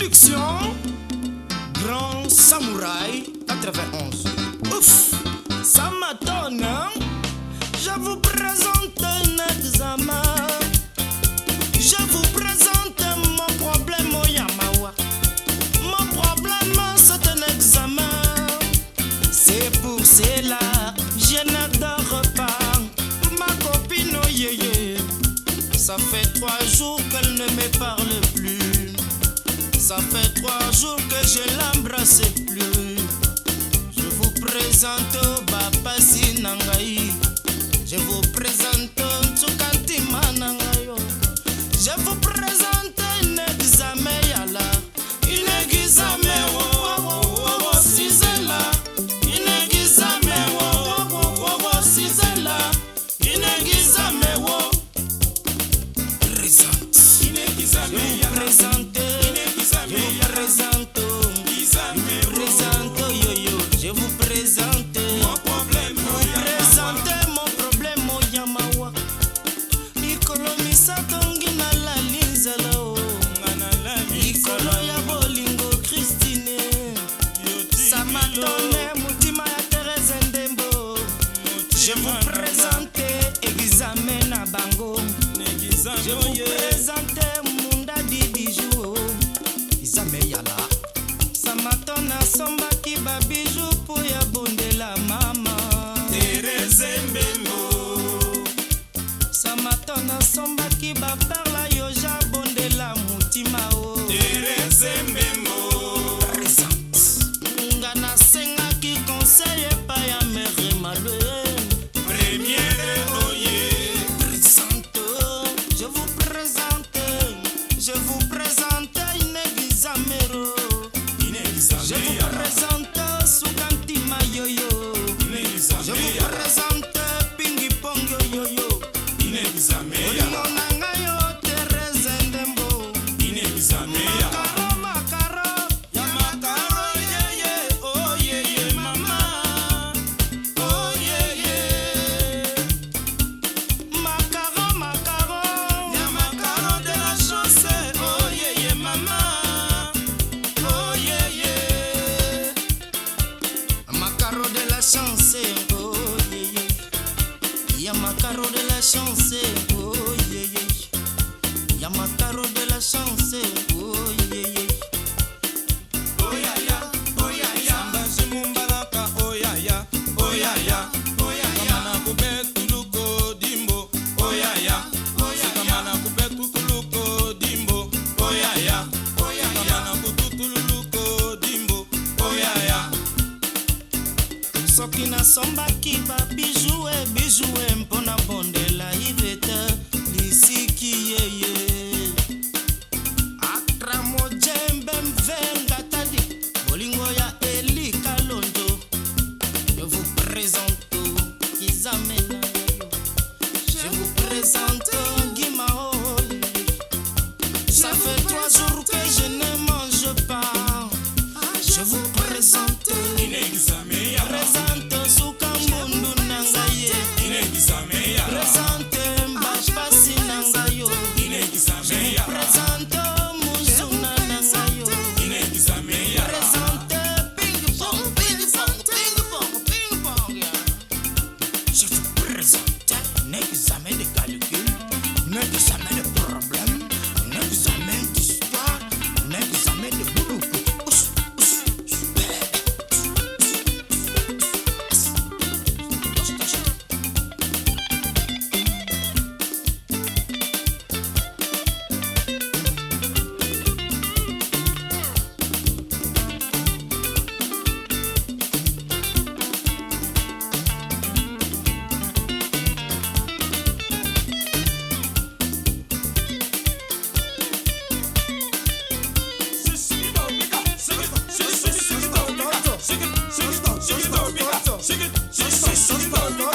Production Grand Samouraï 91. Ouf, ça m'attend, hein. Je vous présente un examen. Je vous présente mon problème au Yamawa. Mon problème, c'est un examen. C'est pour cela, je n'adore pas ma copine, oh yeah, Ça fait trois Ça fait trois jours que je l'embrasse plus. Je vous présente Baba Sinangaï. Con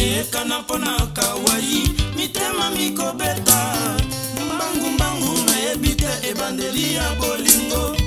eyekana mpona kawai mitema mikobeta mbangumbangu nayebi te ebandeli ya bolingo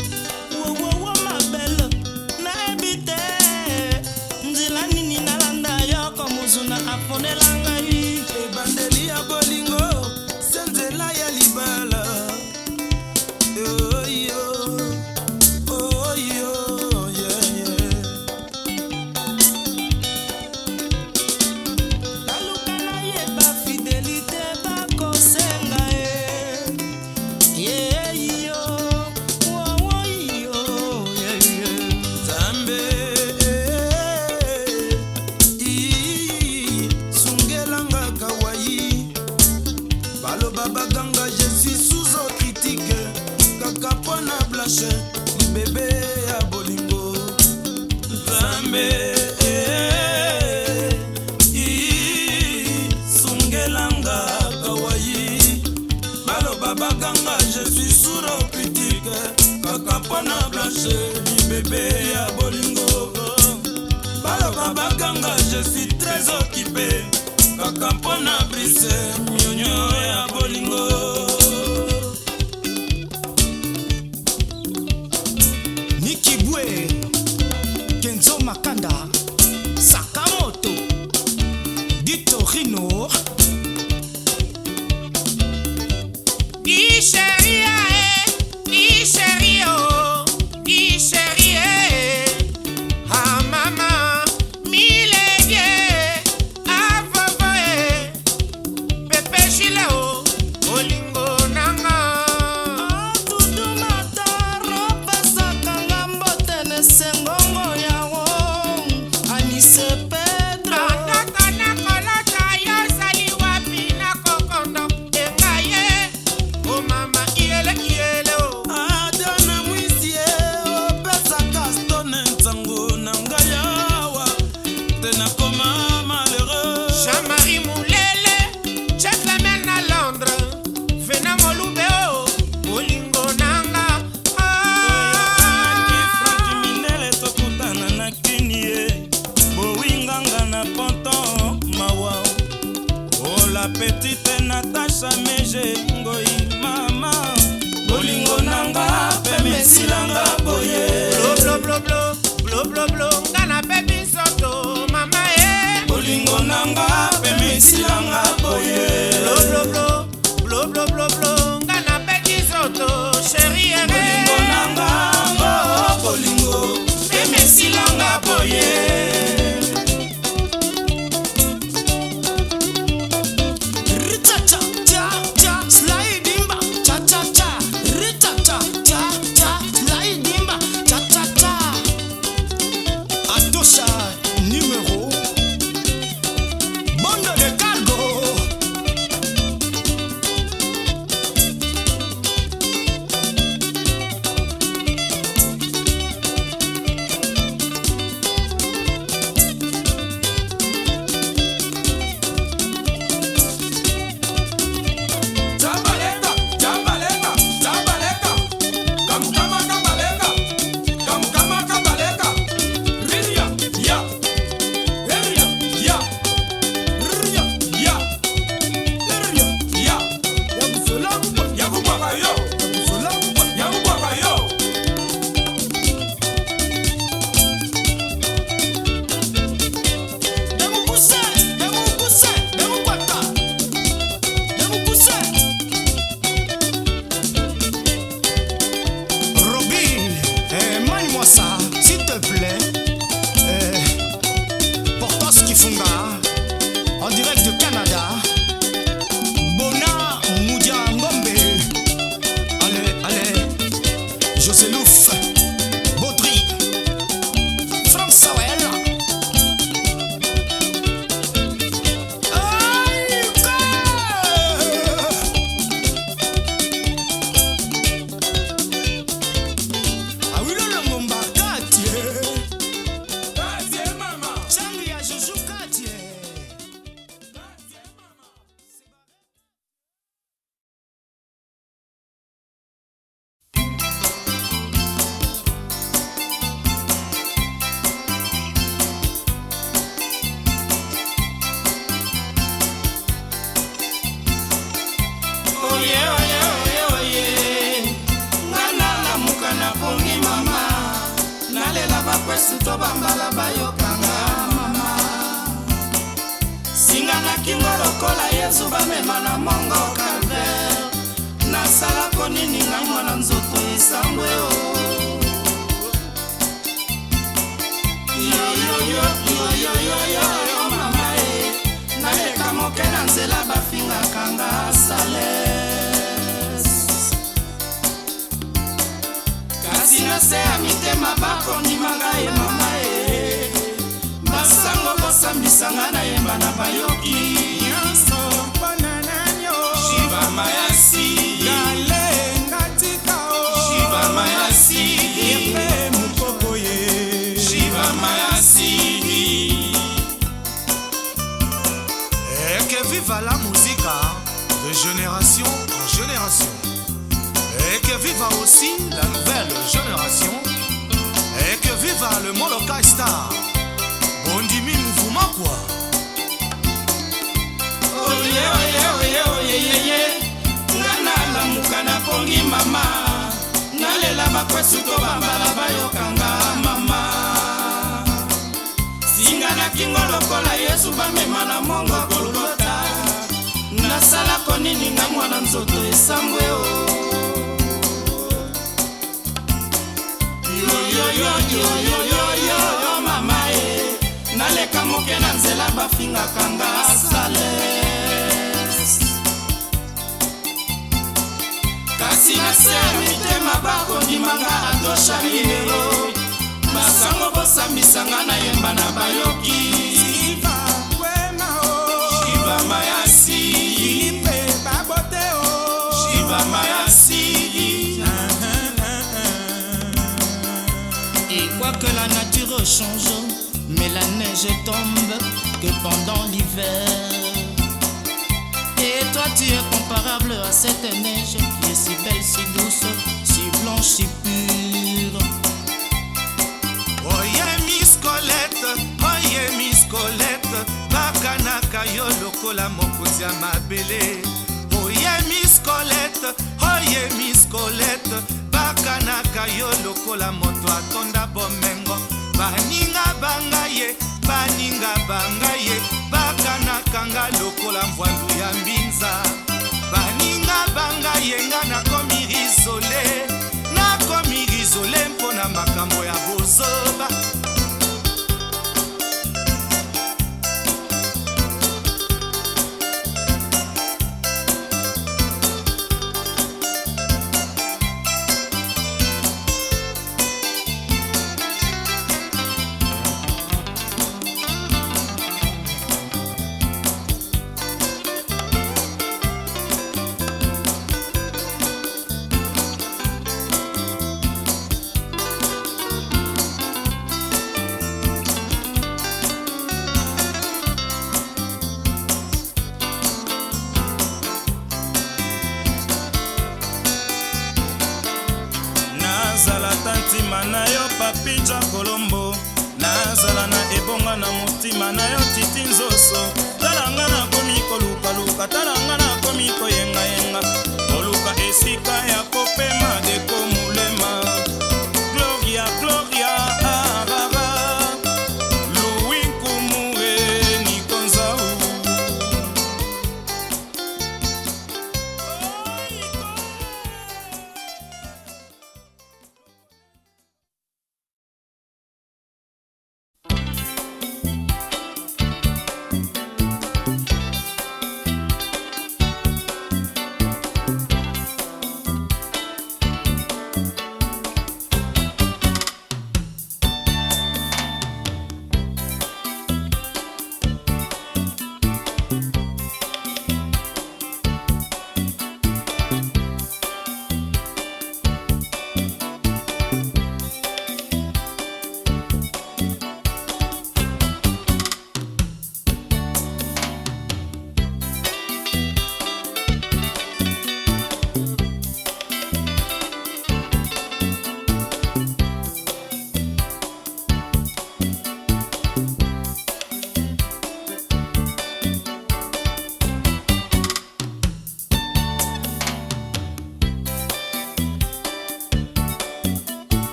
sisura opitike kaka mpona blanche bibebe ya bolingo baloba bakanga je suis très occupé kaka mpona brise nyonyo ya bolingo mama bakondima ngai mama e basango basambisanga nayemba na bayoki festival molokai star bondimi mouvuma kwa oye oye oye oyeyeye nga nalamuka napongi mama nalela bakwesu to bambala bayokanga mama singa na kingo lokola yesu bamema na mongo kolokota nasala konini nga mwana nzoto esambwe o yoyoyoyoyoyoyo mama e naleka moke na nzela bafingaka nga sales kasi na se ya mitema bakondimanga adosharinero basango bosambisanga na yemba na bayoki ivamaya mais la neige tombe que pendant l'hiver. Et toi tu es comparable à cette neige qui est si belle, si douce, si blanche, si pure. Oye Miss Colette, oye Miss Colette, bakana yo lokola mokonzi ma mabele. Oye Miss Colette, oye Miss Colette, bakana yo lokola moto atonda bomengo. baninga banga ye baninga banga ye bakanakanga lokola mbwandu ya mbinza baninga banga ye nga nakomi rizoli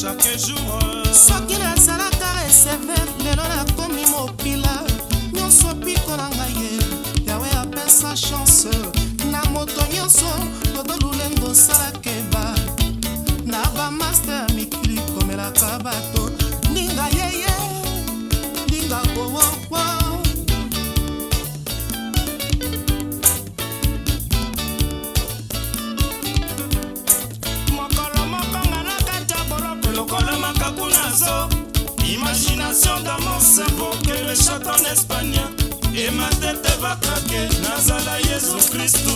soki nazalaka resever lelo nakomi mopila nyonso piko na ngai ye yawe apesa chance na moto nyonso todolulengo osalaka eba na bamaster ya mikili komelaka bato imagination dans mon cerveau que le chat en espagnol et ma tête bakake nazala yesu kristu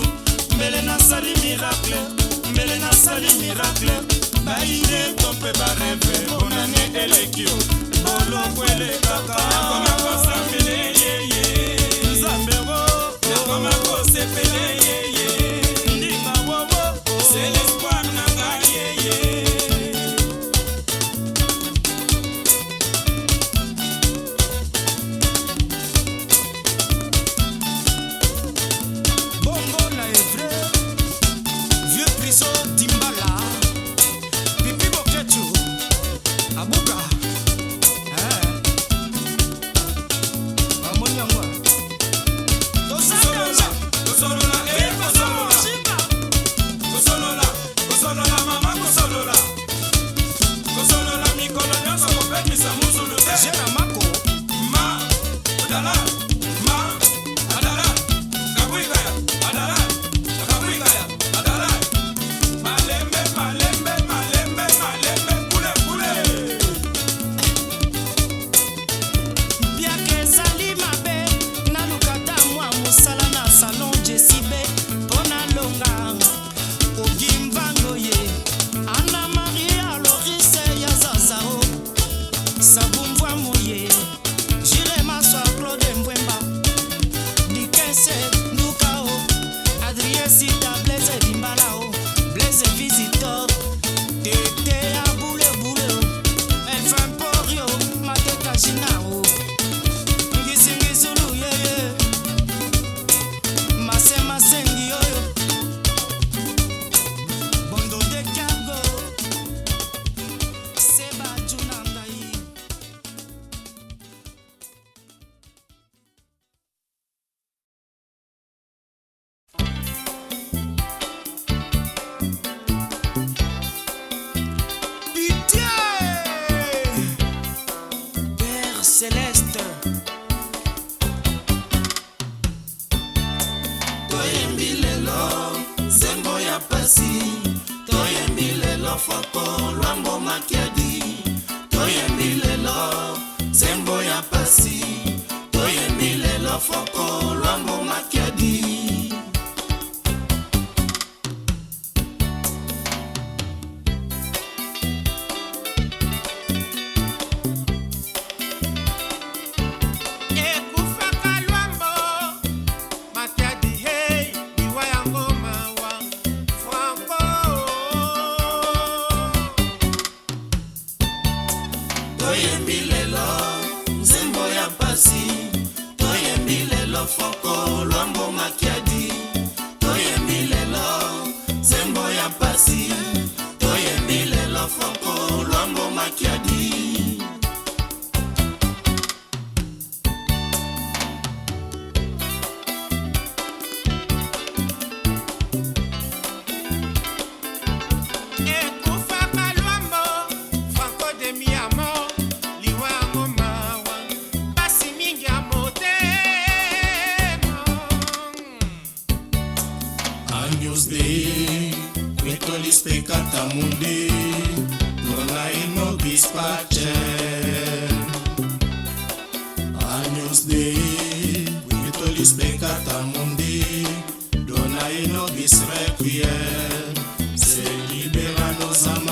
mbele nasali miracle mbele nasali miracle baine to mpe bareve bonane eleki yo boloko elekaka nakomakosapele yeye nzambe o nakomakosepele yeye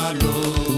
malo.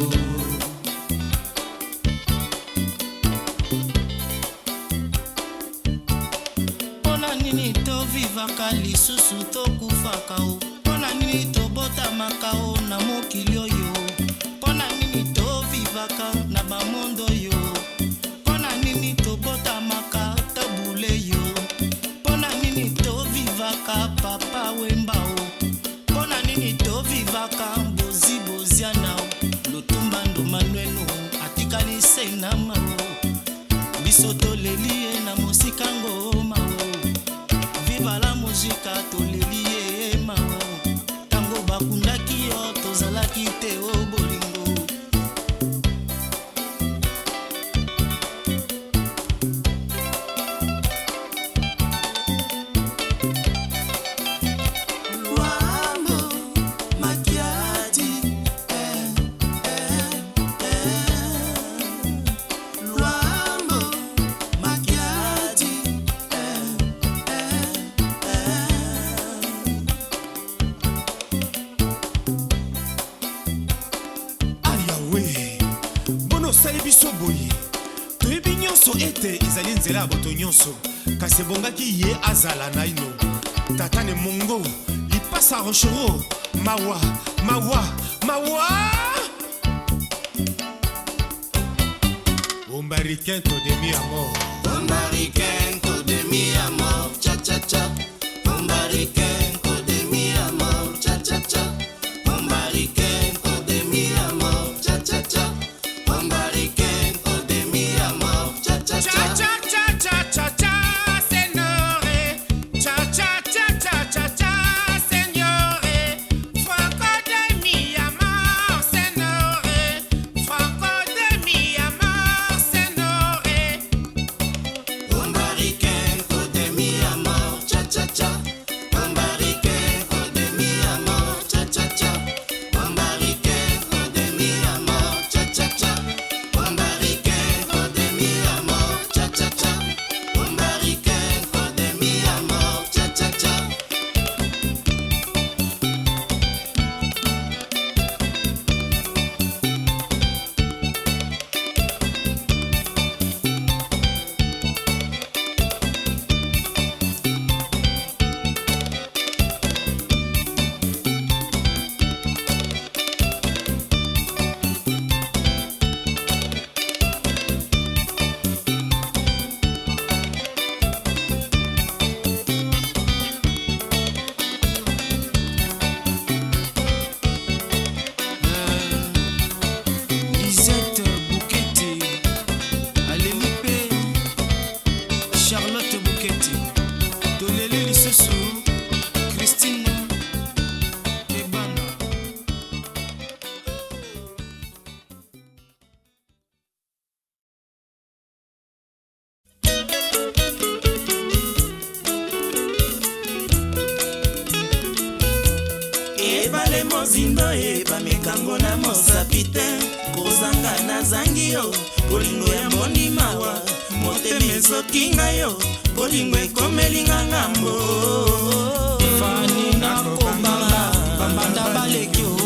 ete ezali nzela ya bato nyonso kasi ebongaki ye azala naino tatane mongo lipasa rochero mawa mawa mawa ombariken to demi amor ombariken to demi amor le mozindo ebamekango na mosapi te kozanga nazangi yo bolingo ya mondimawa motema esoki ngai yo bolingo ekomelinga ngambo fani nakobanga bambanda baleki o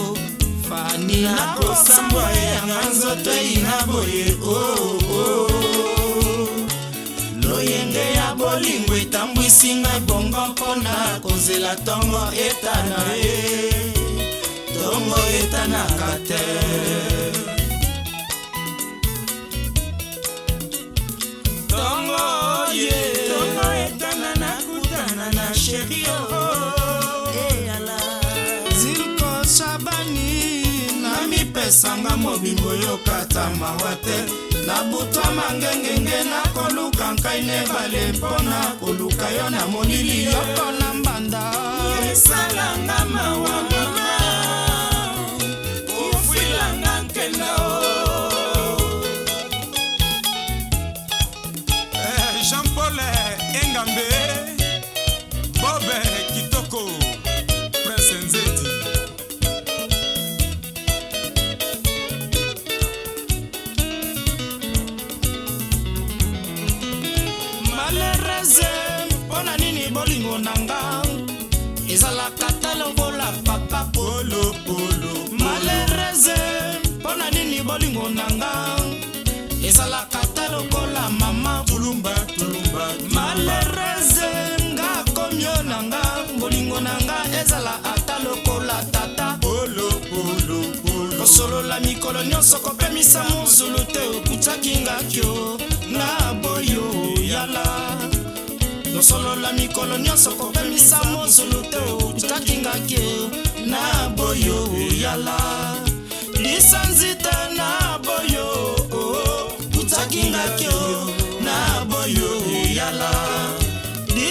fani nakosambwa eyanga nzoto eyina boye oo oh, oh. loyenge ya bolingo etambwisi ngai bongo mpona kozela ntongo etana ye bongo etanaka te tongo ye tongo etana nakutana na sherio eyala eh, zilko shabani namipesanga mobimbo yokata mawa te nabutwama ngengenge nakoluka nkai nebale mpona koluka yo na molili yoko na mbanda esalanga mawa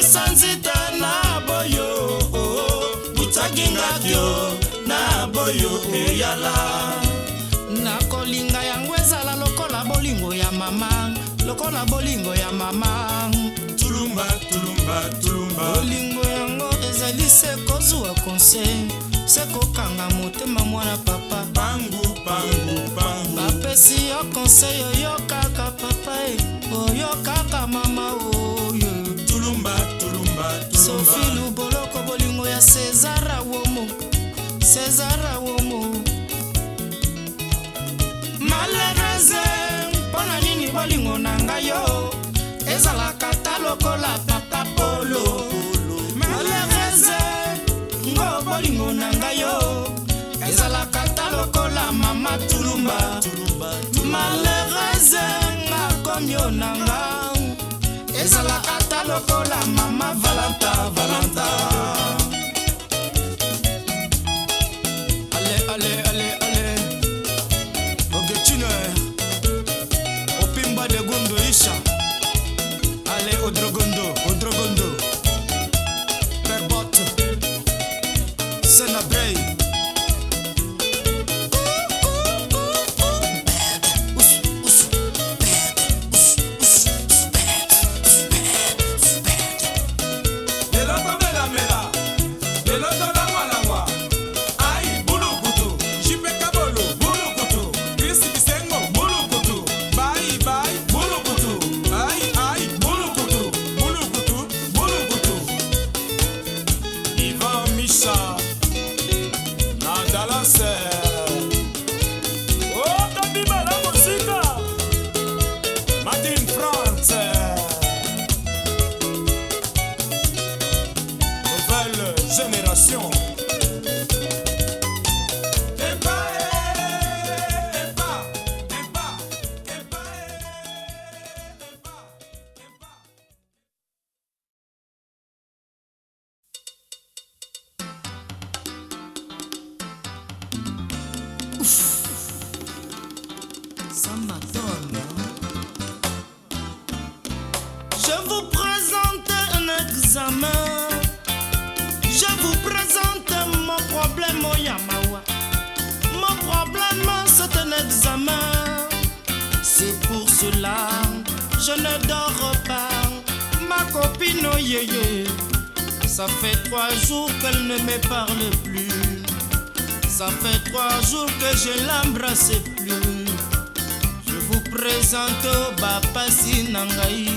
pesa nzita na boyo butaki ngaki o na boyo eyala nakolinga yango ezala lokola bolingo ya mama lokola bolingo ya mama tulumba tulumba tulumba bolingo yango ezali se kozwa konse se kokanga motema mwana papa pangu pangu pangu bapesi yo konsey oyo kaka papa e oyo kaka mama oyo tulumba sofilu boloko bolingo ya césara womo césara womo malerese mpo na nini bolingo na ngai yo ezalaka ta lokola papa polo malerese ngo bolingo na ngai yo ezalaka ta lokola mama tulumba malerese ngakomio na ngai ezalaka ta lokola mama valanta valanta Je vous présente un examen. Je vous présente mon problème au oh Yamawa. Mon problème, c'est un examen. C'est pour cela je ne dors pas. Ma copine, oh ça fait trois jours qu'elle ne me parle plus. Ça fait trois jours que je l'embrasse plus. Je vous présente Bapasi Sinangaï.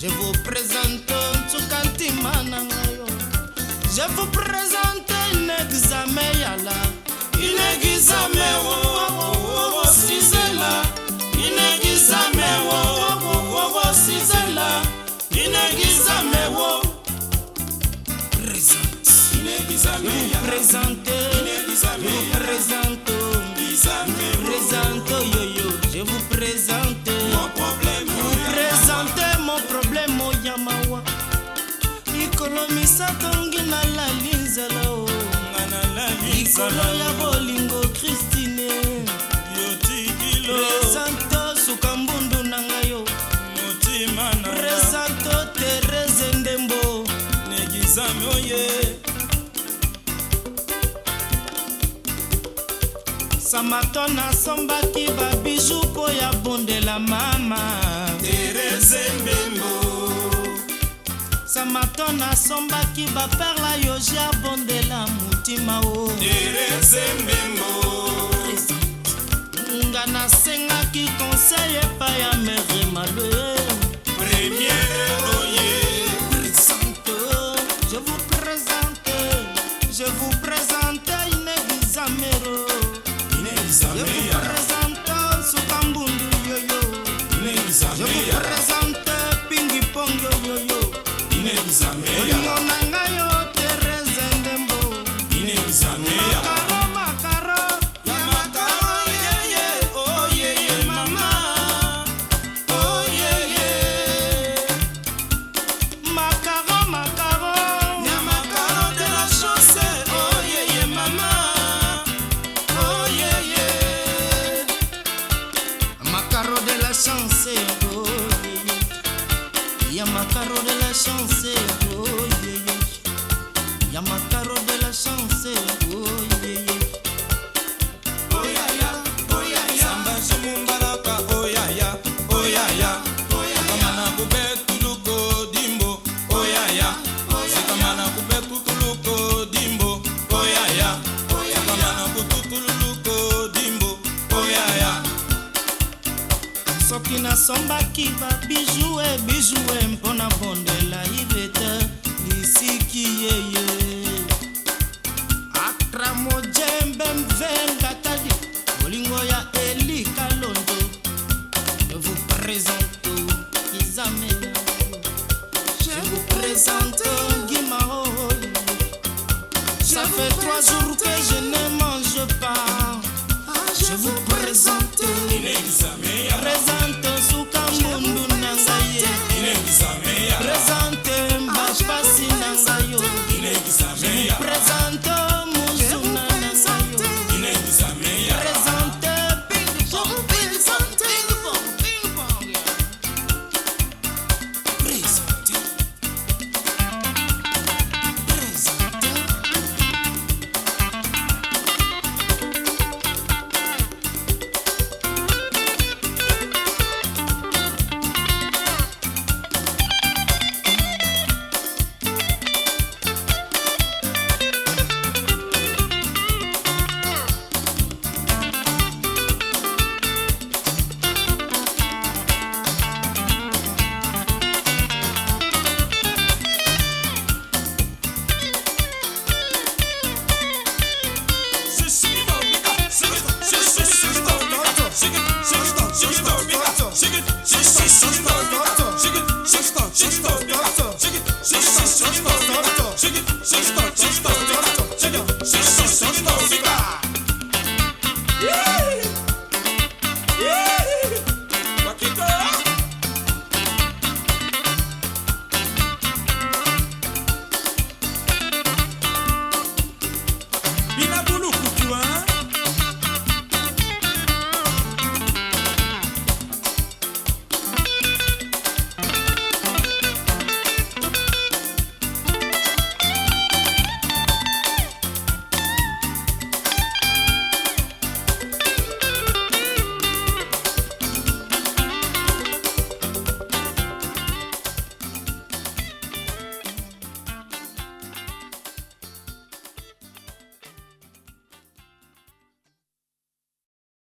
je vous présente nsukantima na ngai je vous présente inexame yala inexame sizela inexame sizela inexame présente présente présente yo yo je vous présente marton nasombaki babiju mpo ya bondela mama samarton nasombaki baperla yoji abondela motima o nga nasengaki konsey epai ya mere malue premier oye je vous présente je vous camisa meia.